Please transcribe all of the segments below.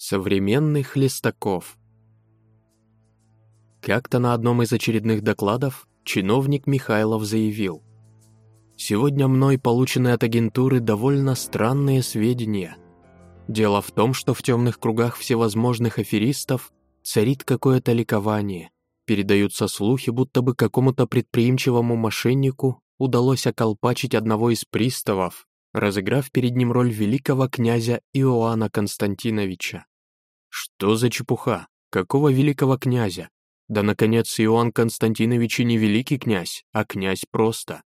Современных листаков. Как-то на одном из очередных докладов чиновник Михайлов заявил. «Сегодня мной получены от агентуры довольно странные сведения. Дело в том, что в темных кругах всевозможных аферистов царит какое-то ликование. Передаются слухи, будто бы какому-то предприимчивому мошеннику удалось околпачить одного из приставов, разыграв перед ним роль великого князя Иоанна Константиновича. Что за чепуха? Какого великого князя? Да, наконец, Иоанн Константинович и не великий князь, а князь просто.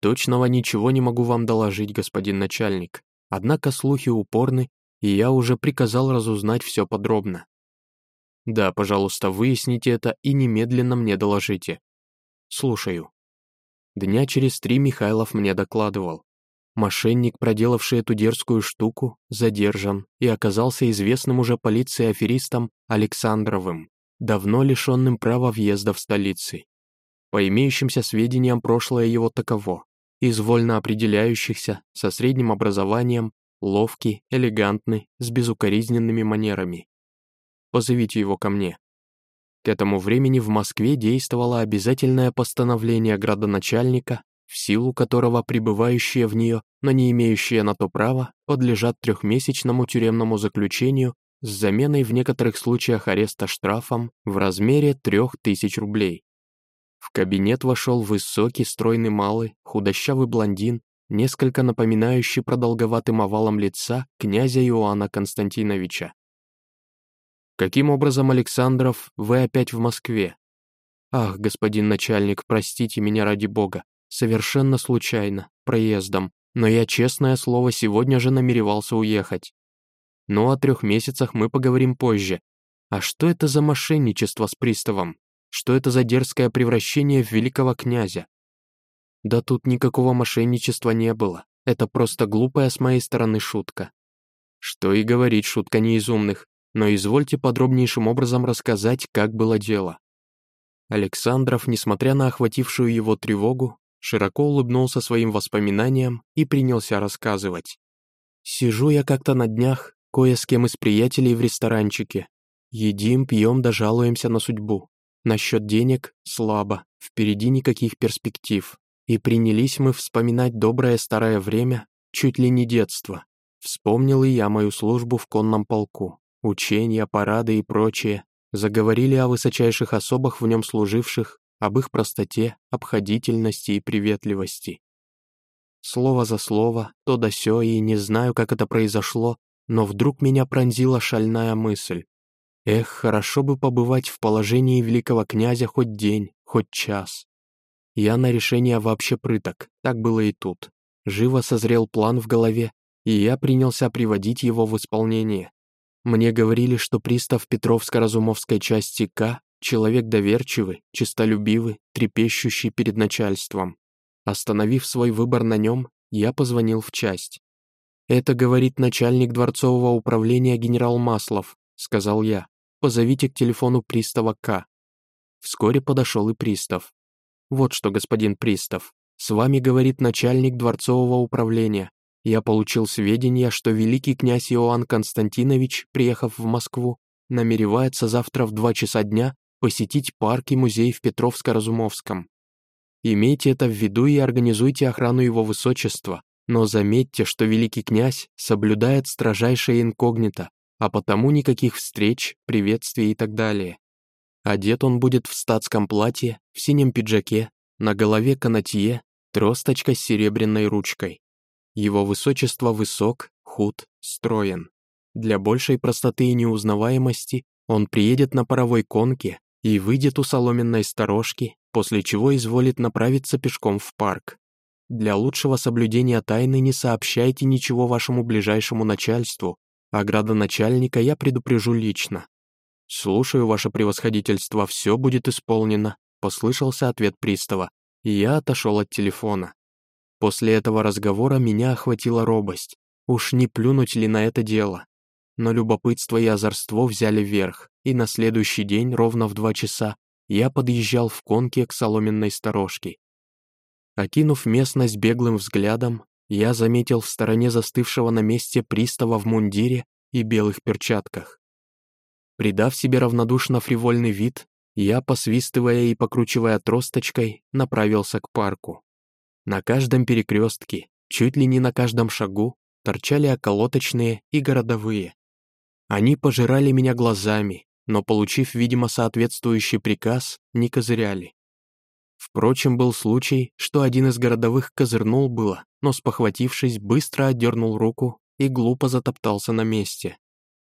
Точного ничего не могу вам доложить, господин начальник. Однако слухи упорны, и я уже приказал разузнать все подробно. Да, пожалуйста, выясните это и немедленно мне доложите. Слушаю. Дня через три Михайлов мне докладывал. Мошенник, проделавший эту дерзкую штуку, задержан и оказался известным уже полиции аферистом Александровым, давно лишенным права въезда в столицы. По имеющимся сведениям, прошлое его таково. Из вольно определяющихся, со средним образованием, ловкий, элегантный, с безукоризненными манерами. Позовите его ко мне. К этому времени в Москве действовало обязательное постановление градоначальника в силу которого пребывающие в нее, но не имеющие на то права, подлежат трехмесячному тюремному заключению с заменой в некоторых случаях ареста штрафом в размере трех тысяч рублей. В кабинет вошел высокий, стройный малый, худощавый блондин, несколько напоминающий продолговатым овалом лица князя Иоанна Константиновича. «Каким образом, Александров, вы опять в Москве?» «Ах, господин начальник, простите меня ради бога, Совершенно случайно, проездом, но я, честное слово, сегодня же намеревался уехать. Ну, о трех месяцах мы поговорим позже. А что это за мошенничество с приставом? Что это за дерзкое превращение в великого князя? Да тут никакого мошенничества не было. Это просто глупая с моей стороны шутка. Что и говорить, шутка не из умных, но извольте подробнейшим образом рассказать, как было дело. Александров, несмотря на охватившую его тревогу, широко улыбнулся своим воспоминаниям и принялся рассказывать. «Сижу я как-то на днях, кое с кем из приятелей в ресторанчике. Едим, пьем да жалуемся на судьбу. Насчет денег – слабо, впереди никаких перспектив. И принялись мы вспоминать доброе старое время, чуть ли не детство. Вспомнил и я мою службу в конном полку. Учения, парады и прочее. Заговорили о высочайших особах в нем служивших, об их простоте, обходительности и приветливости. Слово за слово, то да сё, и не знаю, как это произошло, но вдруг меня пронзила шальная мысль. Эх, хорошо бы побывать в положении великого князя хоть день, хоть час. Я на решение вообще прыток, так было и тут. Живо созрел план в голове, и я принялся приводить его в исполнение. Мне говорили, что пристав Петровско-Разумовской части К Человек доверчивый, честолюбивый, трепещущий перед начальством. Остановив свой выбор на нем, я позвонил в часть. «Это говорит начальник дворцового управления генерал Маслов», — сказал я. «Позовите к телефону пристава К». Вскоре подошел и пристав. «Вот что, господин пристав, с вами говорит начальник дворцового управления. Я получил сведения, что великий князь Иоанн Константинович, приехав в Москву, намеревается завтра в два часа дня посетить парк и музей в Петровско-Разумовском. Имейте это в виду и организуйте охрану его высочества, но заметьте, что великий князь соблюдает строжайшее инкогнито, а потому никаких встреч, приветствий и так далее. Одет он будет в статском платье, в синем пиджаке, на голове канатье, тросточка с серебряной ручкой. Его высочество высок, худ, строен. Для большей простоты и неузнаваемости он приедет на паровой конке, и выйдет у соломенной сторожки, после чего изволит направиться пешком в парк. Для лучшего соблюдения тайны не сообщайте ничего вашему ближайшему начальству, а градоначальника я предупрежу лично. «Слушаю, ваше превосходительство, все будет исполнено», — послышался ответ пристава, и я отошел от телефона. После этого разговора меня охватила робость. Уж не плюнуть ли на это дело? Но любопытство и озорство взяли верх, и на следующий день, ровно в два часа, я подъезжал в конке к соломенной сторожке. Окинув местность беглым взглядом, я заметил в стороне застывшего на месте пристава в мундире и белых перчатках. Придав себе равнодушно фривольный вид, я, посвистывая и покручивая тросточкой, направился к парку. На каждом перекрестке, чуть ли не на каждом шагу, торчали околоточные и городовые. Они пожирали меня глазами, но, получив, видимо, соответствующий приказ, не козыряли. Впрочем, был случай, что один из городовых козырнул было, но, спохватившись, быстро отдернул руку и глупо затоптался на месте.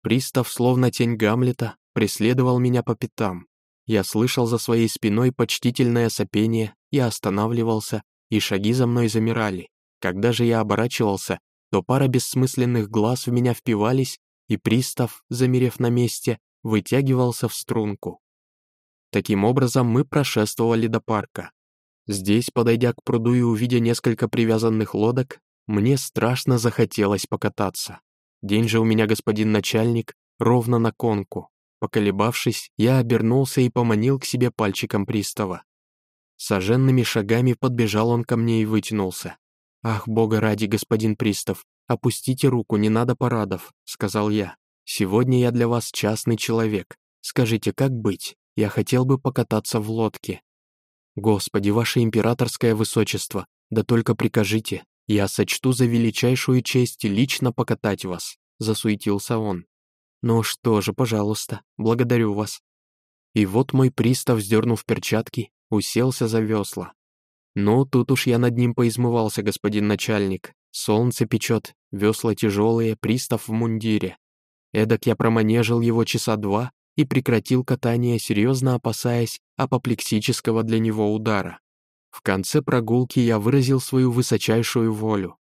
Пристав, словно тень Гамлета, преследовал меня по пятам. Я слышал за своей спиной почтительное сопение, я останавливался, и шаги за мной замирали. Когда же я оборачивался, то пара бессмысленных глаз в меня впивались, и пристав, замерев на месте, вытягивался в струнку. Таким образом, мы прошествовали до парка. Здесь, подойдя к пруду и увидя несколько привязанных лодок, мне страшно захотелось покататься. День же у меня, господин начальник, ровно на конку. Поколебавшись, я обернулся и поманил к себе пальчиком пристава. Соженными шагами подбежал он ко мне и вытянулся. «Ах, бога ради, господин пристав, опустите руку, не надо парадов», — сказал я. «Сегодня я для вас частный человек. Скажите, как быть? Я хотел бы покататься в лодке». «Господи, ваше императорское высочество, да только прикажите, я сочту за величайшую честь лично покатать вас», — засуетился он. «Ну что же, пожалуйста, благодарю вас». И вот мой пристав, сдернув перчатки, уселся за весла. Ну, тут уж я над ним поизмывался, господин начальник. Солнце печет, весла тяжелые, пристав в мундире. Эдак я проманежил его часа два и прекратил катание, серьезно опасаясь апоплексического для него удара. В конце прогулки я выразил свою высочайшую волю.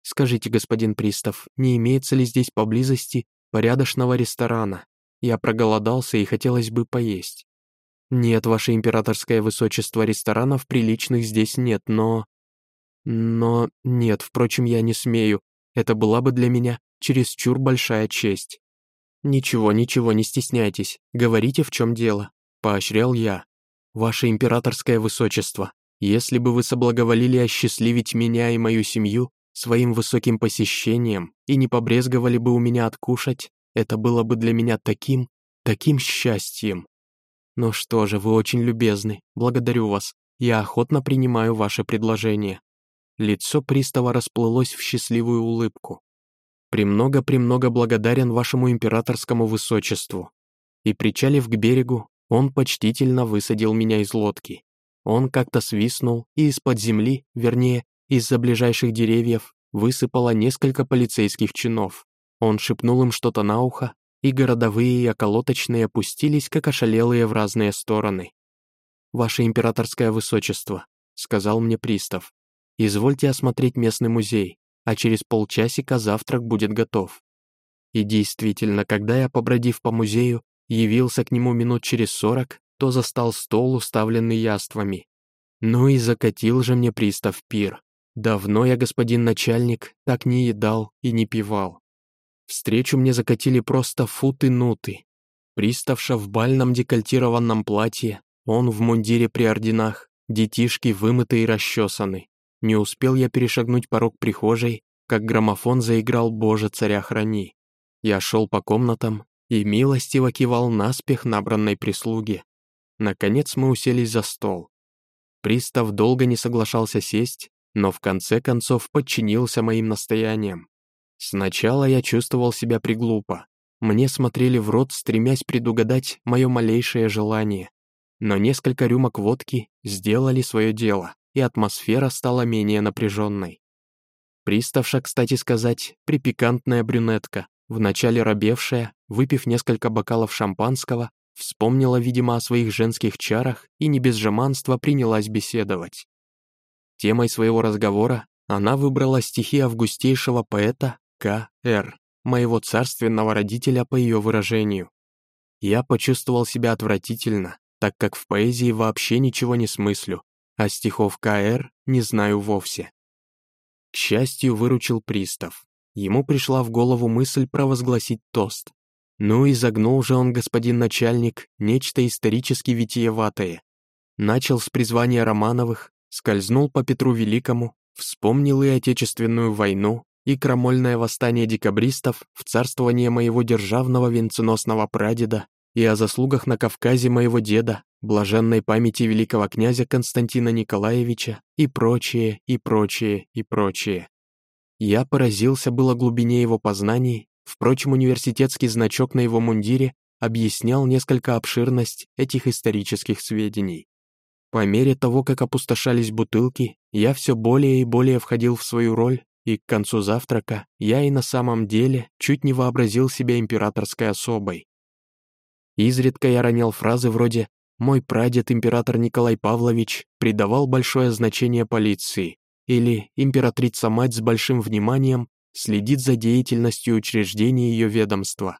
«Скажите, господин пристав, не имеется ли здесь поблизости порядочного ресторана? Я проголодался и хотелось бы поесть». «Нет, ваше императорское высочество, ресторанов приличных здесь нет, но...» «Но... нет, впрочем, я не смею. Это была бы для меня чересчур большая честь». «Ничего, ничего, не стесняйтесь. Говорите, в чем дело», — поощрял я. «Ваше императорское высочество, если бы вы соблаговолили осчастливить меня и мою семью своим высоким посещением и не побрезговали бы у меня откушать, это было бы для меня таким, таким счастьем. «Ну что же, вы очень любезны. Благодарю вас. Я охотно принимаю ваше предложение». Лицо пристава расплылось в счастливую улыбку. «Премного-премного благодарен вашему императорскому высочеству». И, причалив к берегу, он почтительно высадил меня из лодки. Он как-то свистнул, и из-под земли, вернее, из-за ближайших деревьев, высыпало несколько полицейских чинов. Он шепнул им что-то на ухо, и городовые и околоточные опустились, как ошалелые в разные стороны. «Ваше императорское высочество», — сказал мне пристав, — «извольте осмотреть местный музей, а через полчасика завтрак будет готов». И действительно, когда я, побродив по музею, явился к нему минут через сорок, то застал стол, уставленный яствами. Ну и закатил же мне пристав пир. Давно я, господин начальник, так не едал и не пивал. Встречу мне закатили просто футы-нуты. Приставша в бальном декольтированном платье, он в мундире при орденах, детишки вымыты и расчесаны. Не успел я перешагнуть порог прихожей, как граммофон заиграл «Боже, царя храни». Я шел по комнатам и милостиво кивал наспех набранной прислуги. Наконец мы уселись за стол. Пристав долго не соглашался сесть, но в конце концов подчинился моим настояниям. Сначала я чувствовал себя приглупо. Мне смотрели в рот, стремясь предугадать мое малейшее желание. Но несколько рюмок водки сделали свое дело, и атмосфера стала менее напряженной. Приставша, кстати сказать, припикантная брюнетка, вначале робевшая, выпив несколько бокалов шампанского, вспомнила, видимо, о своих женских чарах и не без жеманства принялась беседовать. Темой своего разговора она выбрала стихи августейшего поэта к.Р., моего царственного родителя по ее выражению. Я почувствовал себя отвратительно, так как в поэзии вообще ничего не смыслю, а стихов К.Р. не знаю вовсе. К счастью, выручил пристав. Ему пришла в голову мысль провозгласить тост. Ну и загнул же он, господин начальник, нечто исторически витиеватое. Начал с призвания Романовых, скользнул по Петру Великому, вспомнил и Отечественную войну, и крамольное восстание декабристов в царствование моего державного венценосного прадеда и о заслугах на Кавказе моего деда, блаженной памяти великого князя Константина Николаевича и прочее, и прочее, и прочее. Я поразился было глубине его познаний, впрочем, университетский значок на его мундире объяснял несколько обширность этих исторических сведений. По мере того, как опустошались бутылки, я все более и более входил в свою роль, и к концу завтрака я и на самом деле чуть не вообразил себя императорской особой. Изредка я ронял фразы вроде «Мой прадед, император Николай Павлович, придавал большое значение полиции» или «Императрица-мать с большим вниманием следит за деятельностью учреждений ее ведомства».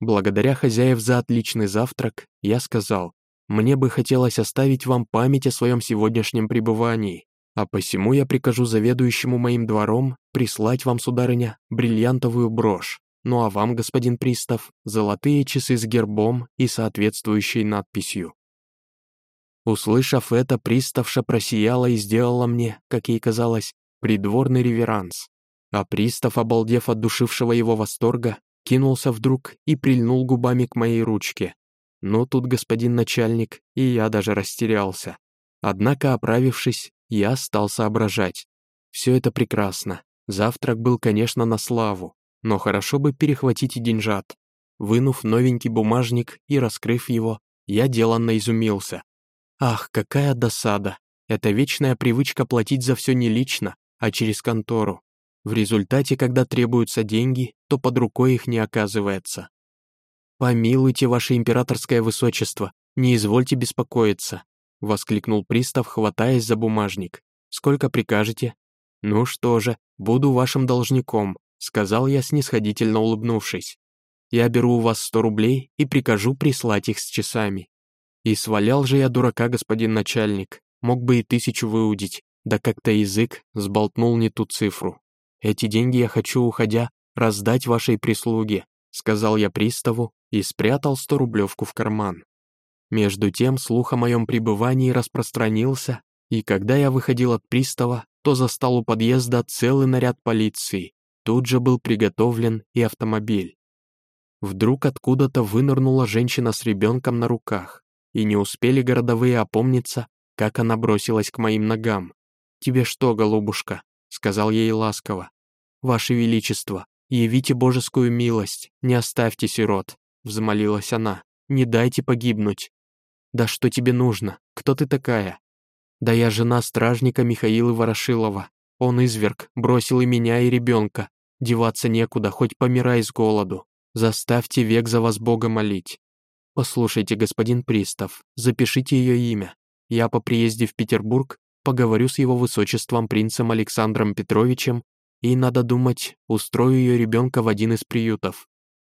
Благодаря хозяев за отличный завтрак, я сказал, «Мне бы хотелось оставить вам память о своем сегодняшнем пребывании, а посему я прикажу заведующему моим двором прислать вам, сударыня, бриллиантовую брошь, ну а вам, господин пристав, золотые часы с гербом и соответствующей надписью. Услышав это, приставша просияла и сделала мне, как ей казалось, придворный реверанс. А пристав, обалдев от душившего его восторга, кинулся вдруг и прильнул губами к моей ручке. Но тут господин начальник, и я даже растерялся. Однако, оправившись, я стал соображать. Все это прекрасно. Завтрак был, конечно, на славу но хорошо бы перехватить и деньжат. Вынув новенький бумажник и раскрыв его, я деланно изумился. Ах, какая досада! Это вечная привычка платить за все не лично, а через контору. В результате, когда требуются деньги, то под рукой их не оказывается. «Помилуйте, ваше императорское высочество, не извольте беспокоиться», воскликнул пристав, хватаясь за бумажник. «Сколько прикажете?» «Ну что же, буду вашим должником, сказал я, снисходительно улыбнувшись. «Я беру у вас сто рублей и прикажу прислать их с часами». И свалял же я дурака, господин начальник, мог бы и тысячу выудить, да как-то язык сболтнул не ту цифру. «Эти деньги я хочу, уходя, раздать вашей прислуге», сказал я приставу и спрятал сто рублевку в карман. Между тем слух о моем пребывании распространился, и когда я выходил от пристава, то застал у подъезда целый наряд полиции, Тут же был приготовлен и автомобиль. Вдруг откуда-то вынырнула женщина с ребенком на руках, и не успели городовые опомниться, как она бросилась к моим ногам. «Тебе что, голубушка?» — сказал ей ласково. «Ваше Величество, явите божескую милость, не оставьте сирот», — взмолилась она. «Не дайте погибнуть». «Да что тебе нужно? Кто ты такая?» «Да я жена стражника Михаила Ворошилова. Он изверг, бросил и меня, и ребенка. Деваться некуда, хоть помирай с голоду. Заставьте век за вас Бога молить. Послушайте, господин пристав, запишите ее имя. Я по приезде в Петербург поговорю с его высочеством принцем Александром Петровичем и, надо думать, устрою ее ребенка в один из приютов.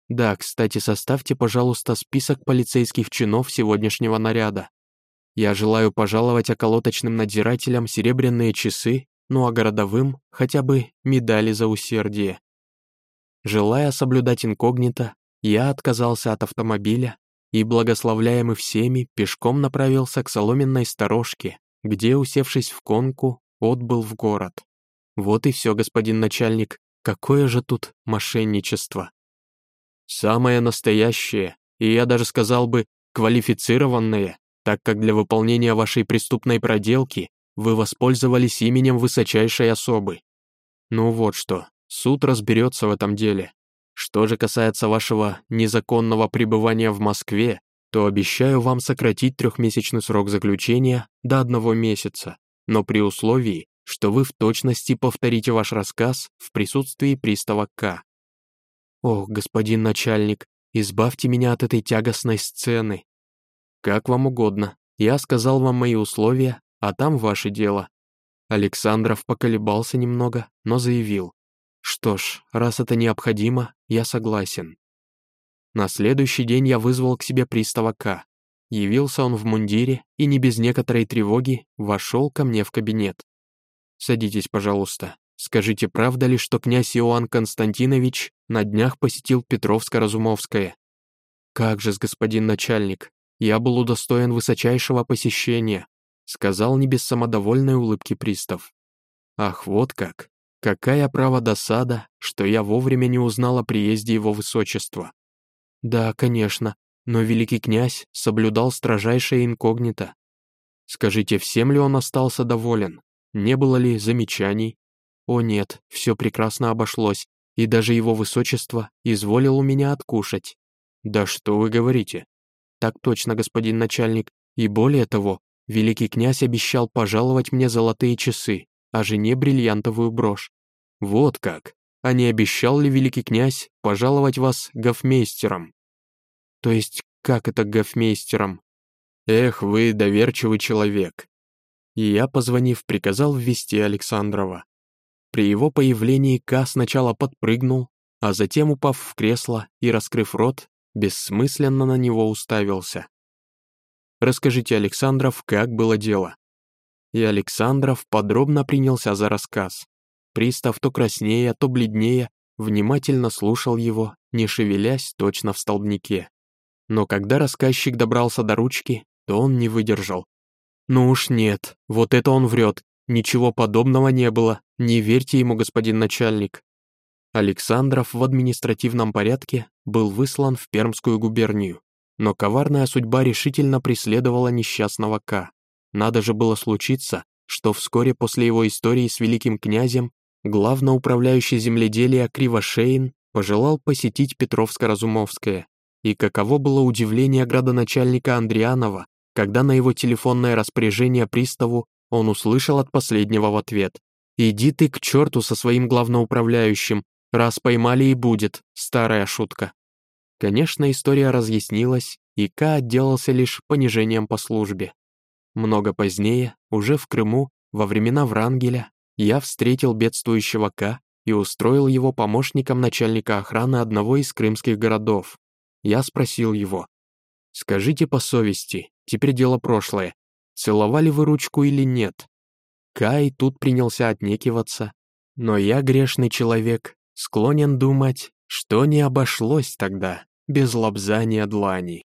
Да, кстати, составьте, пожалуйста, список полицейских чинов сегодняшнего наряда. Я желаю пожаловать околоточным надзирателям серебряные часы ну а городовым хотя бы медали за усердие. Желая соблюдать инкогнито, я отказался от автомобиля и, благословляемый всеми, пешком направился к соломенной сторожке, где, усевшись в конку, отбыл в город. Вот и все, господин начальник, какое же тут мошенничество. Самое настоящее, и я даже сказал бы, квалифицированное, так как для выполнения вашей преступной проделки вы воспользовались именем высочайшей особы. Ну вот что, суд разберется в этом деле. Что же касается вашего незаконного пребывания в Москве, то обещаю вам сократить трехмесячный срок заключения до одного месяца, но при условии, что вы в точности повторите ваш рассказ в присутствии пристава К. Ох, господин начальник, избавьте меня от этой тягостной сцены. Как вам угодно, я сказал вам мои условия, а там ваше дело». Александров поколебался немного, но заявил. «Что ж, раз это необходимо, я согласен». На следующий день я вызвал к себе пристава К. Явился он в мундире и не без некоторой тревоги вошел ко мне в кабинет. «Садитесь, пожалуйста. Скажите, правда ли, что князь Иоанн Константинович на днях посетил Петровско-Разумовское?» «Как же, господин начальник, я был удостоен высочайшего посещения, сказал не без самодовольной улыбки пристав. Ах, вот как. Какая право досада, что я вовремя не узнал о приезде его высочества. Да, конечно, но великий князь соблюдал строжайшее инкогнито. Скажите, всем ли он остался доволен? Не было ли замечаний? О нет, все прекрасно обошлось, и даже его высочество изволил у меня откушать. Да что вы говорите? Так точно, господин начальник, и более того, великий князь обещал пожаловать мне золотые часы, а жене бриллиантовую брошь. Вот как. А не обещал ли великий князь пожаловать вас гофмейстером? То есть, как это гофмейстером? Эх, вы доверчивый человек. И я, позвонив, приказал ввести Александрова. При его появлении К сначала подпрыгнул, а затем, упав в кресло и раскрыв рот, бессмысленно на него уставился. «Расскажите, Александров, как было дело?» И Александров подробно принялся за рассказ. Пристав то краснее, то бледнее, внимательно слушал его, не шевелясь точно в столбнике. Но когда рассказчик добрался до ручки, то он не выдержал. «Ну уж нет, вот это он врет, ничего подобного не было, не верьте ему, господин начальник». Александров в административном порядке был выслан в Пермскую губернию, но коварная судьба решительно преследовала несчастного К. Надо же было случиться, что вскоре после его истории с великим князем главноуправляющий земледелия Кривошеин пожелал посетить Петровско-Разумовское, и каково было удивление градоначальника Андрианова, когда на его телефонное распоряжение приставу он услышал от последнего в ответ «Иди ты к черту со своим главноуправляющим, раз поймали и будет, старая шутка». Конечно, история разъяснилась, и К отделался лишь понижением по службе. Много позднее, уже в Крыму, во времена Врангеля, я встретил бедствующего К и устроил его помощником начальника охраны одного из крымских городов. Я спросил его, «Скажите по совести, теперь дело прошлое, целовали вы ручку или нет?» Кай тут принялся отнекиваться, но я, грешный человек, склонен думать, что не обошлось тогда без лобзания длани.